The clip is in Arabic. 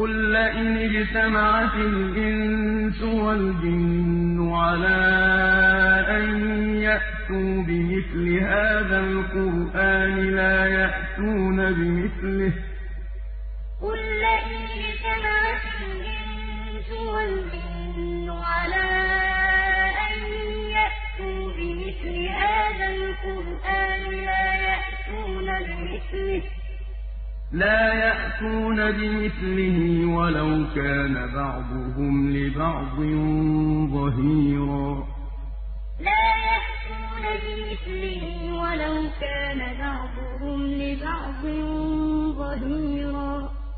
قُل لَّئِنِ اجْتَمَعَتِ الْإِنسُ وَالْجِنُّ عَلَىٰ أَن يَأْتُوا بِمِثْلِ هَٰذَا الْقُرْآنِ لَا يَأْتُونَ بِمِثْلِهِ ۚ قُل لَّئِنِ اجْتَمَعَتِ الْإِنسُ وَالْجِنُّ عَلَىٰ أَن يَأْتُوا بِمِثْلِ هَٰذَا الْقُرْآنِ لَا يَأْتُونَ بِمِثْلِهِ لا يأتون بمثله ولو كان بعضهم لبعض ظهيرا. لا يأتون بمثله ولو كان بعضهم لبعض